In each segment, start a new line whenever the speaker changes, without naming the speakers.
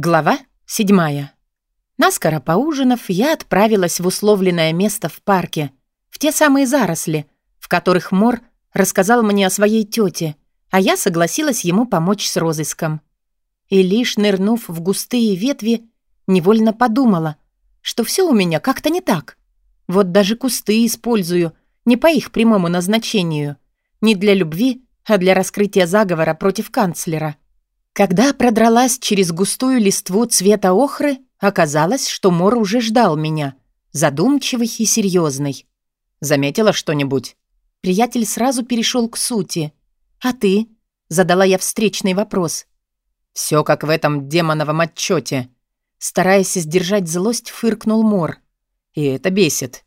Глава седьмая. Наскоро поужинав, я отправилась в условленное место в парке, в те самые заросли, в которых Мор рассказал мне о своей тете, а я согласилась ему помочь с розыском. И лишь нырнув в густые ветви, невольно подумала, что все у меня как-то не так. Вот даже кусты использую не по их прямому назначению, не для любви, а для раскрытия заговора против канцлера — когда продралась через густую листву цвета охры, оказалось, что Мор уже ждал меня, задумчивый и серьезный. «Заметила что-нибудь?» Приятель сразу перешел к сути. «А ты?» — задала я встречный вопрос. «Все как в этом демоновом отчете. Стараясь сдержать злость, фыркнул Мор. «И это бесит».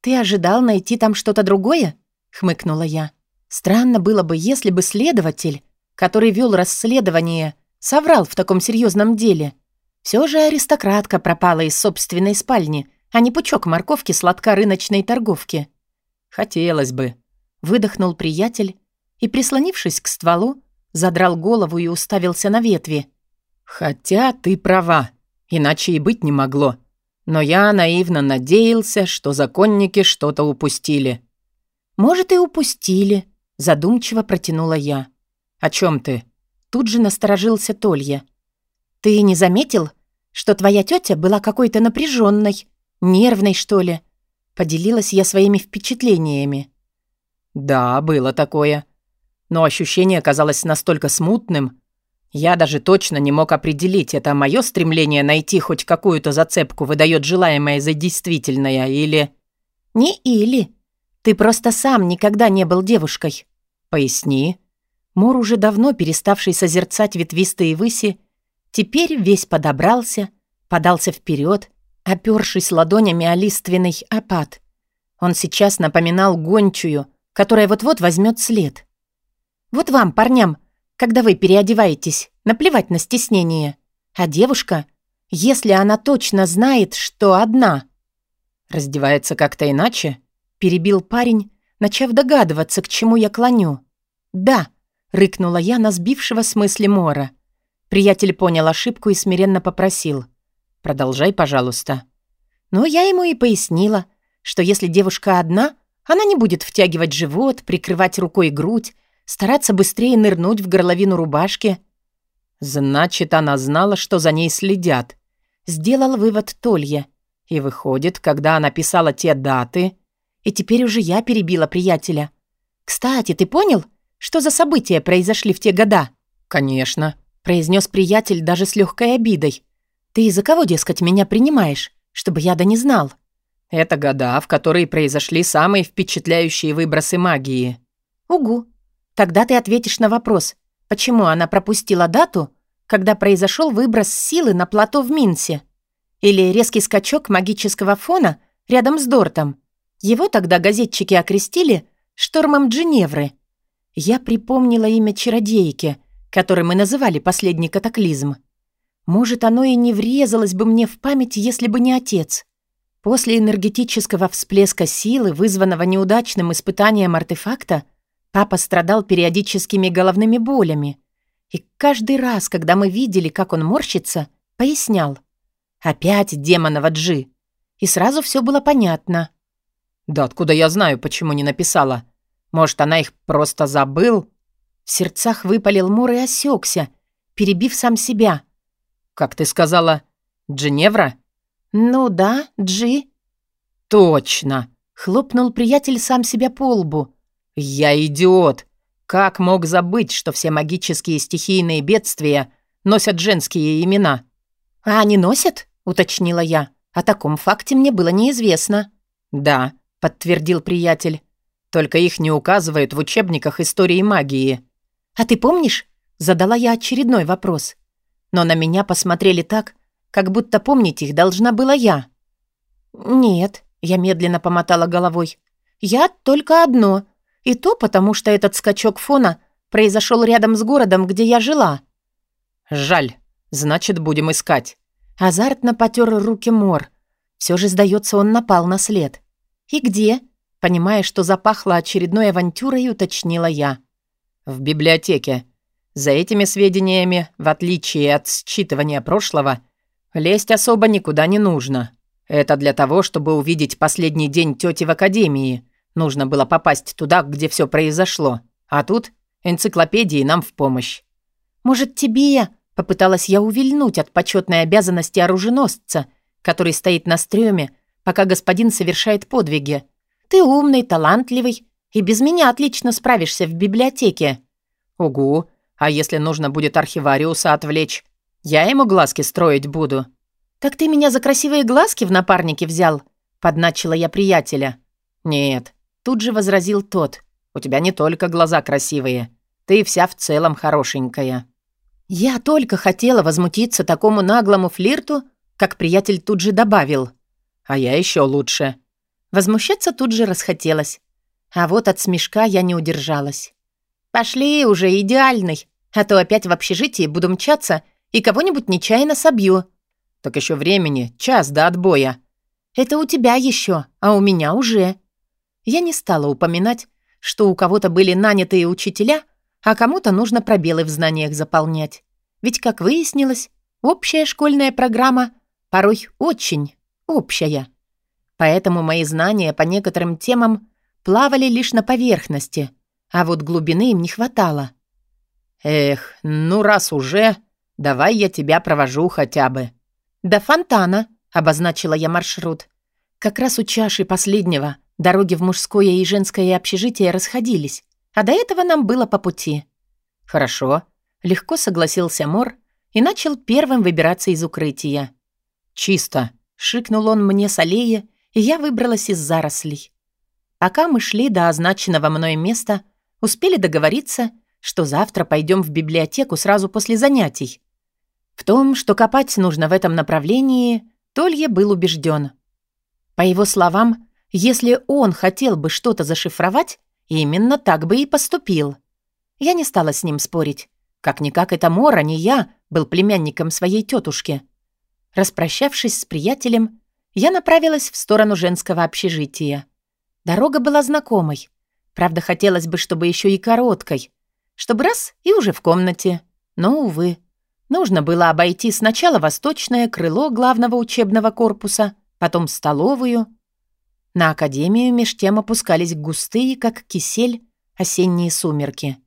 «Ты ожидал найти там что-то другое?» — хмыкнула я. «Странно было бы, если бы следователь который вел расследование, соврал в таком серьезном деле. Все же аристократка пропала из собственной спальни, а не пучок морковки сладка рыночной торговки. «Хотелось бы», — выдохнул приятель и, прислонившись к стволу, задрал голову и уставился на ветви. «Хотя ты права, иначе и быть не могло. Но я наивно надеялся, что законники что-то упустили». «Может, и упустили», — задумчиво протянула я. «О чем ты?» Тут же насторожился Толья. «Ты не заметил, что твоя тетя была какой-то напряженной, нервной, что ли?» Поделилась я своими впечатлениями. «Да, было такое. Но ощущение казалось настолько смутным. Я даже точно не мог определить, это мое стремление найти хоть какую-то зацепку выдает желаемое за действительное или...» «Не или. Ты просто сам никогда не был девушкой». «Поясни». Мор, уже давно переставший созерцать ветвистые выси, теперь весь подобрался, подался вперед, опёршись ладонями о лиственный опад. Он сейчас напоминал гончую, которая вот-вот возьмет след. «Вот вам, парням, когда вы переодеваетесь, наплевать на стеснение. А девушка, если она точно знает, что одна...» «Раздевается как-то иначе?» — перебил парень, начав догадываться, к чему я клоню. «Да», Рыкнула я на сбившего с мысли Мора. Приятель понял ошибку и смиренно попросил. «Продолжай, пожалуйста». Но я ему и пояснила, что если девушка одна, она не будет втягивать живот, прикрывать рукой грудь, стараться быстрее нырнуть в горловину рубашки. Значит, она знала, что за ней следят. Сделал вывод Толья. И выходит, когда она писала те даты... И теперь уже я перебила приятеля. «Кстати, ты понял, что за события произошли в те года?» «Конечно», — произнес приятель даже с легкой обидой. «Ты за кого, дескать, меня принимаешь? Чтобы я да не знал». «Это года, в которые произошли самые впечатляющие выбросы магии». «Угу. Тогда ты ответишь на вопрос, почему она пропустила дату, когда произошел выброс силы на плато в Минсе? Или резкий скачок магического фона рядом с Дортом? Его тогда газетчики окрестили «штормом Дженевры», я припомнила имя чародейки, которое мы называли последний катаклизм. Может, оно и не врезалось бы мне в память, если бы не отец. После энергетического всплеска силы, вызванного неудачным испытанием артефакта, папа страдал периодическими головными болями. И каждый раз, когда мы видели, как он морщится, пояснял. Опять демонова Джи. И сразу все было понятно. «Да откуда я знаю, почему не написала?» Может, она их просто забыл?» В сердцах выпалил Мур и осекся, перебив сам себя. «Как ты сказала, Джиневра?» «Ну да, Джи». «Точно!» — хлопнул приятель сам себя по лбу. «Я идиот! Как мог забыть, что все магические стихийные бедствия носят женские имена?» «А они носят?» — уточнила я. «О таком факте мне было неизвестно». «Да», — подтвердил приятель. Только их не указывают в учебниках истории магии. «А ты помнишь?» — задала я очередной вопрос. Но на меня посмотрели так, как будто помнить их должна была я. «Нет», — я медленно помотала головой. «Я только одно. И то потому, что этот скачок фона произошел рядом с городом, где я жила». «Жаль. Значит, будем искать». Азартно потер руки Мор. Все же, сдается, он напал на след. «И где?» Понимая, что запахло очередной авантюрой, уточнила я. «В библиотеке. За этими сведениями, в отличие от считывания прошлого, лезть особо никуда не нужно. Это для того, чтобы увидеть последний день тети в академии. Нужно было попасть туда, где все произошло. А тут энциклопедии нам в помощь.
«Может, тебе?» — попыталась я увильнуть от почетной обязанности оруженосца, который стоит на стреме, пока господин совершает подвиги. «Ты умный, талантливый и без меня отлично справишься в библиотеке».
«Угу. А если нужно будет архивариуса отвлечь? Я ему глазки строить буду».
«Так ты меня за красивые глазки в напарнике взял?» — подначила я приятеля.
«Нет», — тут же возразил тот. «У тебя не только глаза красивые. Ты вся в целом хорошенькая».
Я только хотела возмутиться такому наглому флирту, как приятель тут же добавил.
«А я еще лучше».
Возмущаться тут же расхотелось. А вот от смешка я не удержалась. «Пошли уже, идеальный, а то опять в общежитии буду мчаться и кого-нибудь нечаянно собью».
«Так еще времени, час до отбоя».
«Это у тебя еще, а у меня уже». Я не стала упоминать, что у кого-то были нанятые учителя, а кому-то нужно пробелы в знаниях заполнять. Ведь, как выяснилось, общая школьная программа порой очень общая. Поэтому мои знания по некоторым темам плавали лишь на поверхности, а вот глубины им не хватало.
«Эх, ну раз уже, давай я тебя провожу хотя бы».
«До фонтана», — обозначила я маршрут. Как раз у чаши последнего дороги в мужское и женское общежитие расходились, а до этого нам было по пути.
«Хорошо», — легко согласился Мор и начал первым выбираться из укрытия.
«Чисто», — шикнул он мне с аллеи, и я выбралась из зарослей. Пока мы шли до означенного мной места, успели договориться, что завтра пойдем в библиотеку сразу после занятий. В том, что копать нужно в этом направлении, Толье был убежден. По его словам, если он хотел бы что-то зашифровать, именно так бы и поступил. Я не стала с ним спорить. Как-никак это Мора, не я, был племянником своей тетушки. Распрощавшись с приятелем, я направилась в сторону женского общежития. Дорога была знакомой. Правда, хотелось бы, чтобы еще и короткой. Чтобы раз и уже в комнате. Но, увы. Нужно было обойти сначала восточное крыло главного учебного корпуса, потом столовую. На академию меж тем опускались густые, как кисель, осенние сумерки.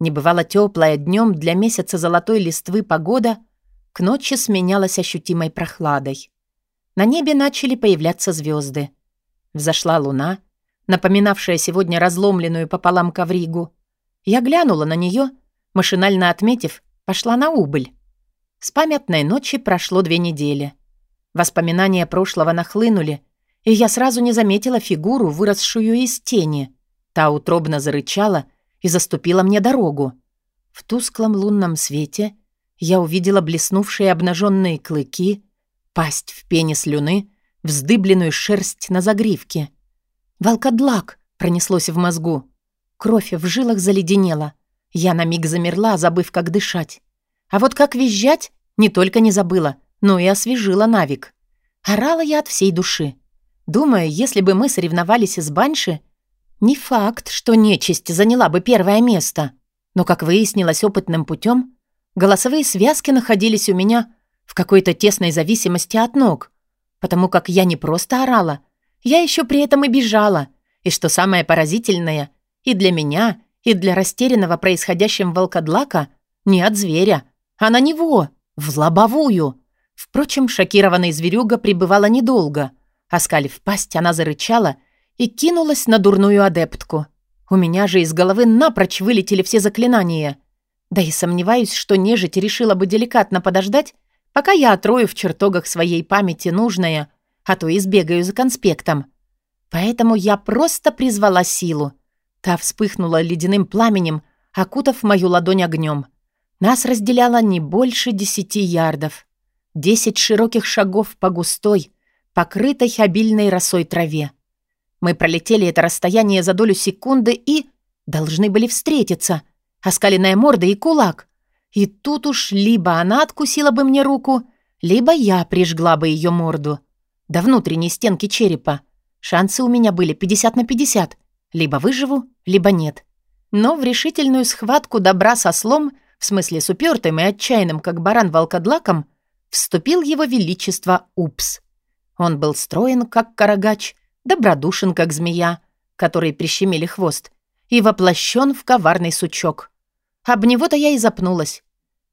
Небывало теплая днем для месяца золотой листвы погода к ночи сменялась ощутимой прохладой. На небе начали появляться звезды. Взошла луна, напоминавшая сегодня разломленную пополам ковригу. Я глянула на нее, машинально отметив, пошла на убыль. С памятной ночи прошло две недели. Воспоминания прошлого нахлынули, и я сразу не заметила фигуру, выросшую из тени. Та утробно зарычала и заступила мне дорогу. В тусклом лунном свете я увидела блеснувшие обнаженные клыки, пасть в пене слюны, вздыбленную шерсть на загривке. «Волкодлак!» — пронеслось в мозгу. Кровь в жилах заледенела. Я на миг замерла, забыв, как дышать. А вот как визжать, не только не забыла, но и освежила Навик. Орала я от всей души. Думаю, если бы мы соревновались с Банши, не факт, что нечисть заняла бы первое место. Но, как выяснилось опытным путем, голосовые связки находились у меня в какой-то тесной зависимости от ног, потому как я не просто орала, я еще при этом и бежала. И что самое поразительное, и для меня, и для растерянного происходящим волкодлака, не от зверя, а на него, в лобовую. Впрочем, шокированный зверюга пребывала недолго. Оскалив пасть, она зарычала и кинулась на дурную адептку. У меня же из головы напрочь вылетели все заклинания. Да и сомневаюсь, что нежить решила бы деликатно подождать, пока я отрою в чертогах своей памяти нужное, а то и сбегаю за конспектом. Поэтому я просто призвала силу. Та вспыхнула ледяным пламенем, окутав мою ладонь огнем. Нас разделяло не больше десяти ярдов. Десять широких шагов по густой, покрытой обильной росой траве. Мы пролетели это расстояние за долю секунды и... Должны были встретиться. Оскаленная морда и кулак. И тут уж либо она откусила бы мне руку, либо я прижгла бы ее морду. До внутренней стенки черепа. Шансы у меня были 50 на 50. Либо выживу, либо нет. Но в решительную схватку добра со слом
в смысле с упертым и отчаянным, как баран волкодлаком, вступил его величество Упс. Он был строен, как карагач, добродушен, как змея, которой прищемили хвост, и воплощен в коварный сучок. Об него-то я и запнулась.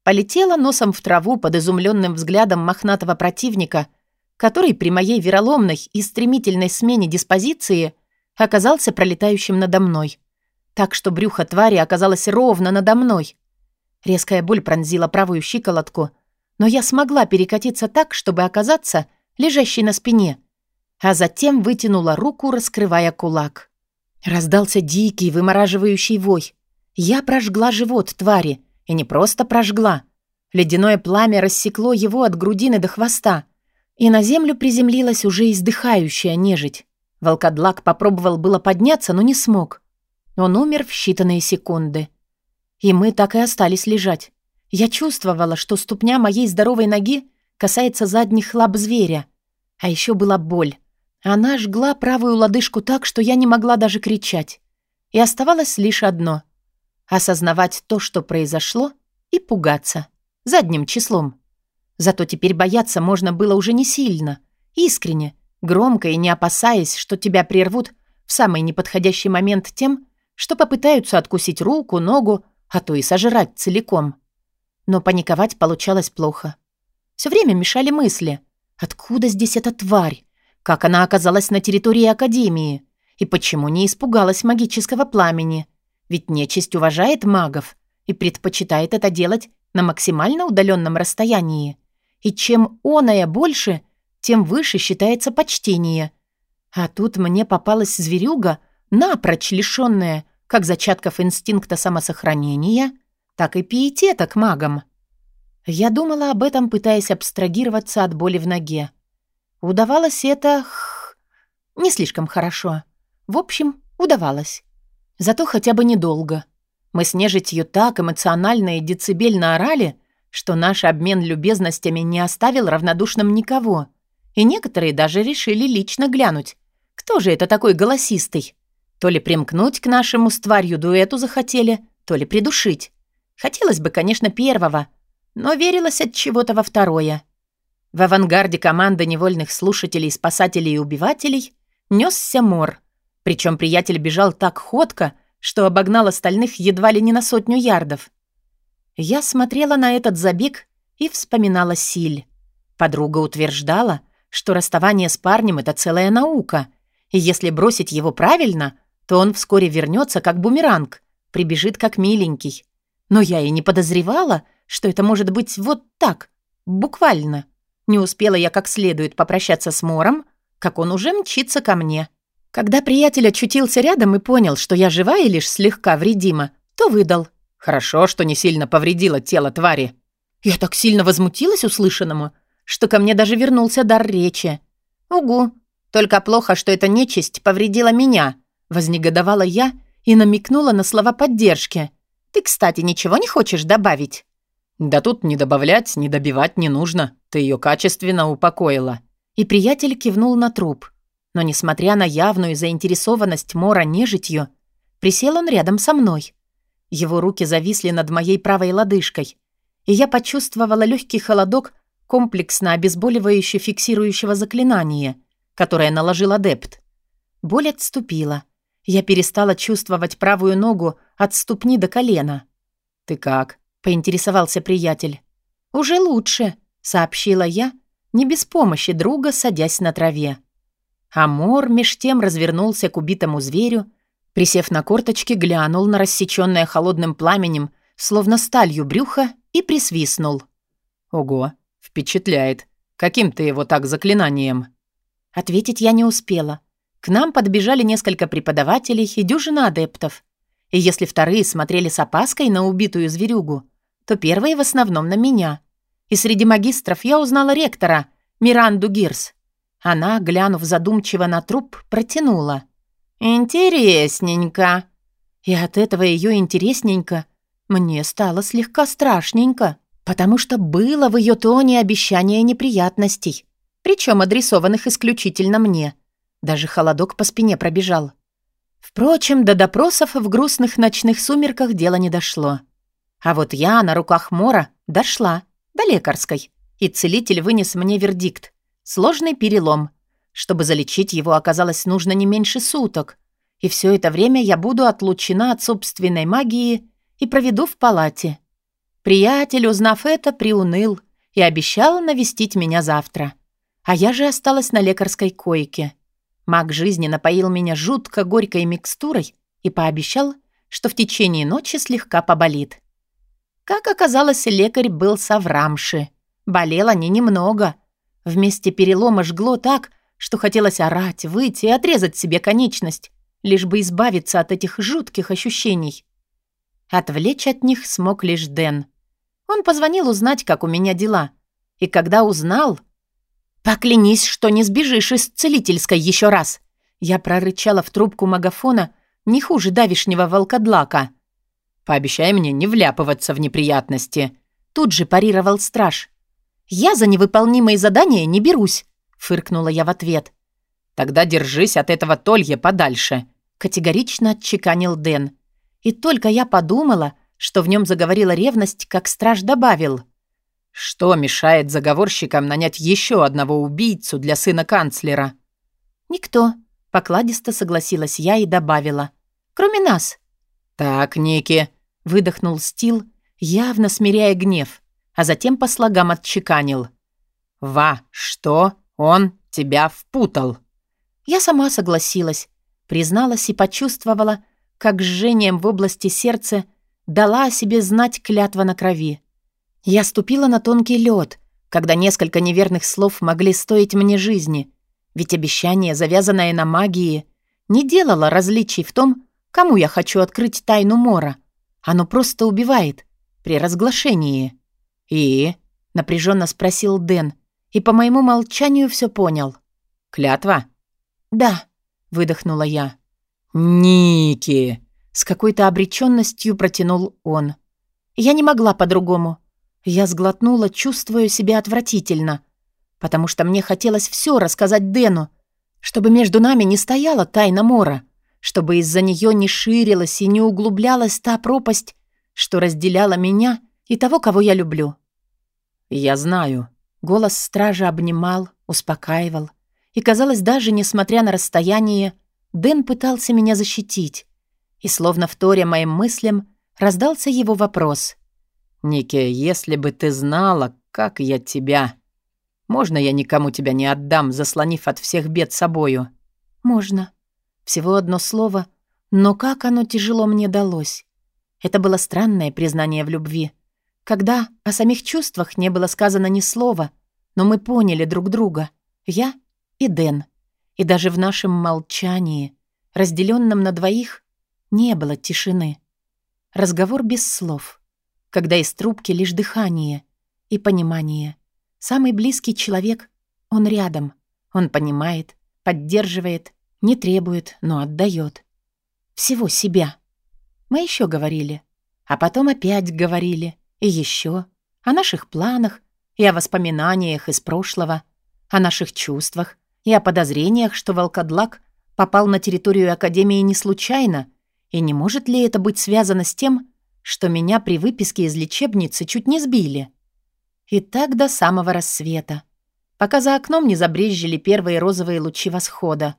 Полетела носом в траву под изумленным взглядом мохнатого противника, который при моей вероломной и стремительной смене диспозиции оказался пролетающим надо мной. Так что брюхо твари оказалось ровно надо мной. Резкая боль пронзила правую щиколотку, но я смогла перекатиться так, чтобы оказаться лежащей на спине, а затем вытянула руку, раскрывая кулак. Раздался дикий, вымораживающий вой. Я прожгла живот твари, и не просто прожгла. Ледяное пламя рассекло его от грудины до хвоста, и на землю приземлилась уже издыхающая нежить. Волкодлак попробовал было подняться, но не смог. Он умер в считанные секунды. И мы так и остались лежать. Я чувствовала, что ступня моей здоровой ноги касается задних лап зверя. А еще была боль. Она жгла правую лодыжку так, что я не могла даже кричать. И оставалось лишь одно — осознавать то, что произошло, и пугаться. Задним числом. Зато теперь бояться можно было уже не сильно, искренне, громко и не опасаясь, что тебя прервут в самый неподходящий момент тем, что попытаются откусить руку, ногу, а то и сожрать целиком. Но паниковать получалось плохо. Все время мешали мысли. Откуда здесь эта тварь? Как она оказалась на территории Академии? И почему не испугалась магического пламени? Ведь нечисть уважает магов и предпочитает это делать на максимально удаленном расстоянии. И чем оная больше, тем выше считается почтение. А тут мне попалась зверюга, напрочь лишённая как зачатков инстинкта самосохранения, так и пиетета к магам. Я думала об этом, пытаясь абстрагироваться от боли в ноге. Удавалось это... Х... не слишком хорошо. В общем, удавалось. Зато хотя бы недолго. Мы с нежитью так эмоционально и децибельно орали, что наш обмен любезностями не оставил равнодушным никого. И некоторые даже решили лично глянуть. Кто же это такой голосистый? То ли примкнуть к нашему с тварью дуэту захотели, то ли придушить. Хотелось бы, конечно, первого, но верилось от чего-то во второе. В авангарде команды невольных слушателей, спасателей и убивателей несся мор. Причем приятель бежал так ходко, что обогнал остальных едва ли не на сотню ярдов. Я смотрела на этот забег и вспоминала Силь. Подруга утверждала, что расставание с парнем — это целая наука, и если бросить его правильно, то он вскоре вернется как бумеранг, прибежит как миленький. Но я и не подозревала, что это может быть вот так, буквально. Не успела я как следует попрощаться с Мором, как он уже мчится ко мне. Когда приятель очутился рядом и понял, что я жива и лишь слегка вредима, то выдал. «Хорошо, что не сильно повредило тело твари». Я так сильно возмутилась услышанному, что ко мне даже вернулся дар речи. «Угу. Только плохо, что эта нечисть повредила меня», — вознегодовала я и намекнула на слова поддержки. «Ты, кстати, ничего не хочешь добавить?» «Да тут не добавлять, не добивать не нужно. Ты ее качественно упокоила». И приятель кивнул на труп. Но, несмотря на явную заинтересованность Мора нежитью, присел он рядом со мной. Его руки зависли над моей правой лодыжкой, и я почувствовала легкий холодок комплексно обезболивающе фиксирующего заклинания, которое наложил адепт. Боль отступила. Я перестала чувствовать правую ногу от ступни до колена. «Ты как?» поинтересовался приятель. «Уже лучше», — сообщила я, не без помощи друга, садясь на траве. Амор меж тем развернулся к убитому зверю, присев на корточки, глянул на рассечённое холодным пламенем, словно сталью брюха, и присвистнул. «Ого, впечатляет. Каким ты его так заклинанием?» Ответить я не успела. К нам подбежали несколько преподавателей и дюжина адептов. И если вторые смотрели с опаской на убитую зверюгу, то первые в основном на меня. И среди магистров я узнала ректора, Миранду Гирс. Она, глянув задумчиво на труп, протянула. «Интересненько». И от этого ее интересненько мне стало слегка страшненько, потому что было в ее тоне обещание неприятностей, причем адресованных исключительно мне. Даже холодок по спине пробежал. Впрочем, до допросов в грустных ночных сумерках дело не дошло. А вот я на руках Мора дошла до лекарской, и целитель вынес мне вердикт. Сложный перелом. Чтобы залечить его, оказалось нужно не меньше суток. И все это время я буду отлучена от собственной магии и проведу в палате. Приятель, узнав это, приуныл и обещал навестить меня завтра. А я же осталась на лекарской койке. Маг жизни напоил меня жутко горькой микстурой и пообещал, что в течение ночи слегка поболит. Как оказалось, лекарь был соврамши. Болела не немного. Вместе перелома жгло так, что хотелось орать, выйти и отрезать себе конечность, лишь бы избавиться от этих жутких ощущений. Отвлечь от них смог лишь Дэн. Он позвонил узнать, как у меня дела. И когда узнал... «Поклянись, что не сбежишь из целительской еще раз!» Я прорычала в трубку магафона не хуже давишнего волкодлака.
«Пообещай мне не вляпываться в неприятности», —
тут же парировал страж. «Я за невыполнимые задания не берусь», — фыркнула я в ответ.
«Тогда держись от этого Толья подальше», —
категорично отчеканил Дэн. И только я подумала, что в нем заговорила ревность, как страж добавил.
«Что мешает заговорщикам нанять еще одного убийцу для сына канцлера?»
«Никто», — покладисто согласилась я и добавила. «Кроме нас».
«Так, Ники», — выдохнул Стил,
явно смиряя гнев, а затем по слогам отчеканил.
«Ва, что? Он тебя впутал?»
Я сама согласилась, призналась и почувствовала, как жжением в области сердца дала о себе знать клятва на крови. Я ступила на тонкий лед, когда несколько неверных слов могли стоить мне жизни, ведь обещание, завязанное на магии, не делало различий в том, кому я хочу открыть тайну Мора. Оно просто убивает при разглашении.
«И?»
— напряженно спросил Дэн, и по моему молчанию все понял.
«Клятва?»
«Да», — выдохнула я.
«Ники!»
С какой-то обреченностью протянул он. Я не могла по-другому. Я сглотнула, чувствуя себя отвратительно. Потому что мне хотелось все рассказать Дэну, чтобы между нами не стояла тайна Мора, чтобы из-за нее не ширилась и не углублялась та пропасть, что разделяла меня и того, кого я люблю.
«Я знаю».
Голос стража обнимал, успокаивал. И, казалось, даже несмотря на расстояние, Дэн пытался меня защитить, и, словно вторя моим мыслям, раздался его вопрос.
«Ники, если бы ты знала, как я тебя... Можно я никому тебя не отдам, заслонив от всех бед собою?»
«Можно». Всего одно слово, но как оно тяжело мне далось. Это было странное признание в любви. Когда о самих чувствах не было сказано ни слова, но мы поняли друг друга, я и Дэн. И даже в нашем молчании, разделенном на двоих, не было тишины. Разговор без слов. Когда из трубки лишь дыхание и понимание. Самый близкий человек, он рядом. Он понимает, поддерживает, не требует, но отдает. Всего себя. Мы еще говорили. А потом опять говорили. И еще. О наших планах и о воспоминаниях из прошлого. О наших чувствах и о подозрениях, что волкодлак попал на территорию Академии не случайно и не может ли это быть связано с тем, что меня при выписке из лечебницы чуть не сбили? И так до самого рассвета, пока за окном не забрезжили первые розовые лучи восхода.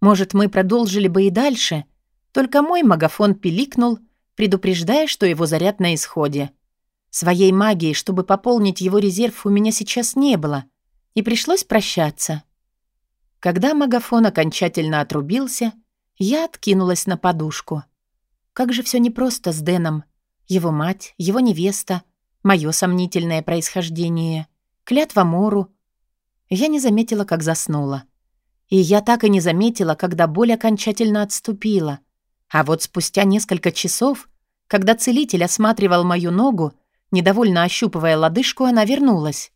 Может, мы продолжили бы и дальше, только мой магафон пиликнул, предупреждая, что его заряд на исходе. Своей магии, чтобы пополнить его резерв, у меня сейчас не было, и пришлось прощаться. Когда магафон окончательно отрубился — я откинулась на подушку. Как же все непросто с Дэном. Его мать, его невеста, мое сомнительное происхождение, клятва Мору. Я не заметила, как заснула. И я так и не заметила, когда боль окончательно отступила. А вот спустя несколько часов, когда целитель осматривал мою ногу, недовольно ощупывая лодыжку, она вернулась.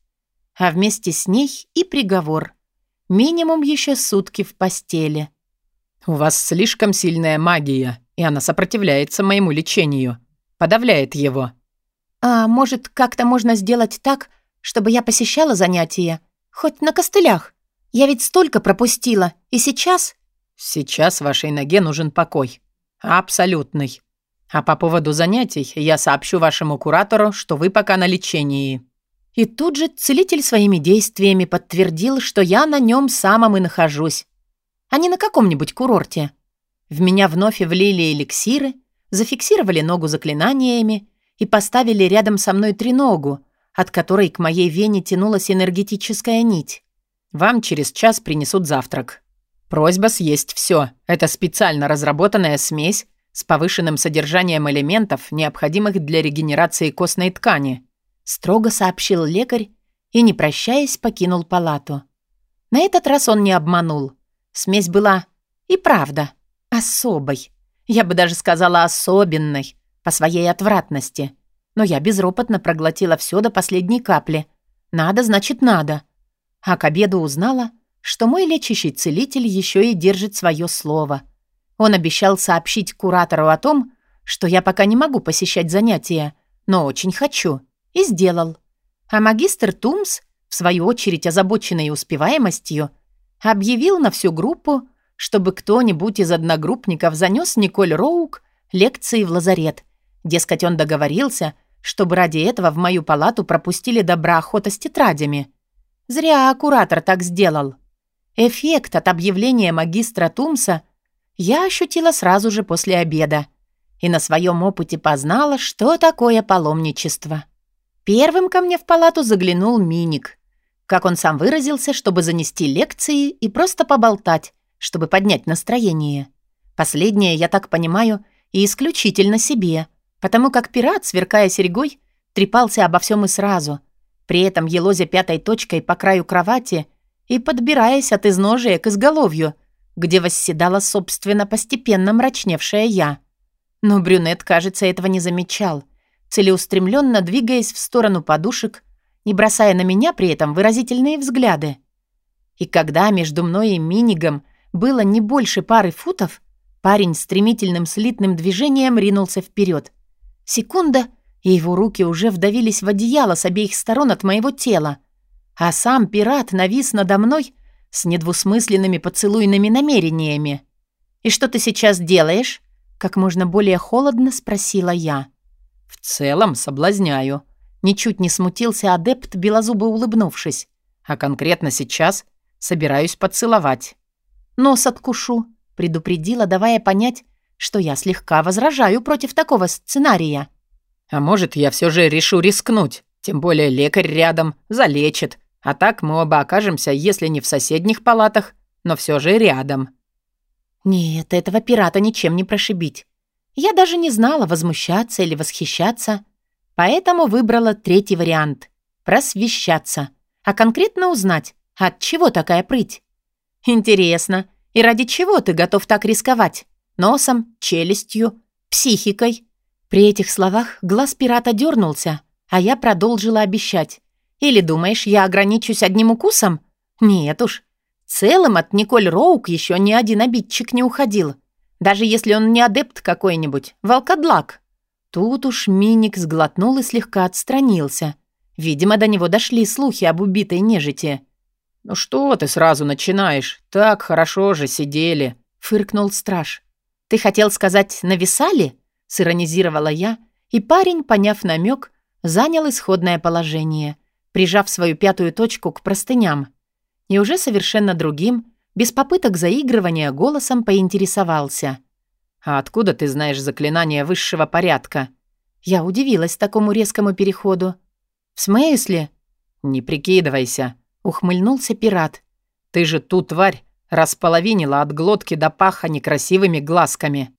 А вместе с ней и приговор. Минимум еще сутки в постели.
«У вас слишком сильная магия, и она сопротивляется моему лечению. Подавляет его».
«А может, как-то можно сделать так, чтобы я посещала занятия? Хоть на костылях? Я ведь столько пропустила, и сейчас...»
«Сейчас вашей ноге нужен покой. Абсолютный». А по поводу занятий я сообщу вашему куратору, что вы пока на лечении».
И тут же целитель своими действиями подтвердил, что я на нем самом и нахожусь, а не на каком-нибудь курорте. В меня вновь влили эликсиры, зафиксировали ногу заклинаниями и поставили рядом со мной треногу, от которой к моей вене тянулась энергетическая нить.
«Вам через час принесут завтрак. Просьба съесть все. Это специально разработанная смесь с повышенным содержанием элементов, необходимых для регенерации костной ткани»,
строго сообщил лекарь и, не прощаясь, покинул палату. На этот раз он не обманул. Смесь была и правда особой. Я бы даже сказала особенной по своей отвратности. Но я безропотно проглотила все до последней капли. Надо, значит, надо. А к обеду узнала, что мой лечащий целитель еще и держит свое слово. Он обещал сообщить куратору о том, что я пока не могу посещать занятия, но очень хочу. И сделал. А магистр Тумс, в свою очередь озабоченный успеваемостью, объявил на всю группу, чтобы кто-нибудь из одногруппников занес Николь Роук лекции в лазарет. Дескать, он договорился, чтобы ради этого в мою палату пропустили доброохота с тетрадями. Зря куратор так сделал. Эффект от объявления магистра Тумса я ощутила сразу же после обеда и на своем опыте познала, что такое паломничество. Первым ко мне в палату заглянул Миник. Как он сам выразился, чтобы занести лекции и просто поболтать, чтобы поднять настроение. Последнее, я так понимаю, и исключительно себе, потому как пират, сверкая серьгой, трепался обо всем и сразу, при этом елозя пятой точкой по краю кровати и подбираясь от изножия к изголовью, где восседала, собственно, постепенно мрачневшая я. Но брюнет, кажется, этого не замечал, целеустремленно двигаясь в сторону подушек, не бросая на меня при этом выразительные взгляды. И когда между мной и Минигом было не больше пары футов, парень стремительным слитным движением ринулся вперед. Секунда, и его руки уже вдавились в одеяло с обеих сторон от моего тела, а сам пират навис надо мной с недвусмысленными поцелуйными намерениями. «И что ты сейчас делаешь?» Как можно более холодно спросила я.
«В целом соблазняю»,
Ничуть не смутился адепт, белозубо улыбнувшись.
«А конкретно сейчас собираюсь поцеловать».
«Нос откушу», — предупредила, давая понять, что я слегка возражаю против такого сценария.
«А может, я все же решу рискнуть? Тем более лекарь рядом, залечит. А так мы оба окажемся, если не в соседних палатах, но все же рядом».
«Нет, этого пирата ничем не прошибить. Я даже не знала, возмущаться или восхищаться. Поэтому выбрала третий вариант — просвещаться, а конкретно узнать, от чего такая прыть. Интересно, и ради чего ты готов так рисковать? Носом, челюстью, психикой? При этих словах глаз пирата дернулся, а я продолжила обещать. Или думаешь, я ограничусь одним укусом? Нет уж. Целым от Николь Роук еще ни один обидчик не уходил. Даже если он не адепт какой-нибудь, волкодлак. Тут уж Миник сглотнул и слегка отстранился. Видимо, до него дошли слухи об убитой нежити.
«Ну что ты сразу начинаешь? Так хорошо же сидели», —
фыркнул страж. «Ты хотел сказать, нависали?» — сиронизировала я, и парень, поняв намек, занял исходное положение, прижав свою пятую точку к простыням. И уже совершенно другим, без попыток заигрывания, голосом поинтересовался —
«А откуда ты знаешь заклинание высшего порядка?»
Я удивилась такому резкому переходу. «В смысле?»
«Не прикидывайся», —
ухмыльнулся пират.
«Ты же ту тварь располовинила от глотки до паха некрасивыми глазками».